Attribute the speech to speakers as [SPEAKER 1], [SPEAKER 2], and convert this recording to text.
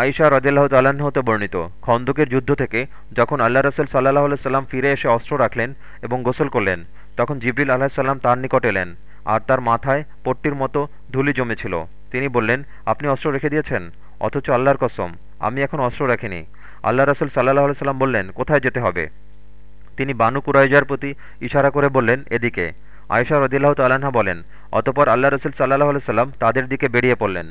[SPEAKER 1] আয়সা রদিল্লাহ তাল্লাহ্ন হতে বর্ণিত, খন্দকের যুদ্ধ থেকে যখন আল্লাহ রসুল সাল্লাহ সাল্লাম ফিরে এসে অস্ত্র রাখলেন এবং গোসল করলেন, তখন জিবরিল আলাহিসাল্লাম তার নিকট এলেন আর তার মাথায় পট্টির মতো ধুলি জমেছিল। তিনি বললেন, আপনি অস্ত্র রেখে দিয়েছেন? অথচ আল্লাহর কসম, আমি এখন অস্ত্র রাখিনি। আল্লাহ রসুল সাল্লাহ সাল্লাম বললেন, কোথায় যেতে হবে? তিনি বানু কুরাইজার প্রতি ইশারা করে বললেন, এদিকে। আয়েশা রদিল্লাহ তাল্লাহা বলেন, অতপর আল্লাহ রসুল সাল্লাহ সাল্লাম তাদের দিকে বেরিয়ে পড়লেন।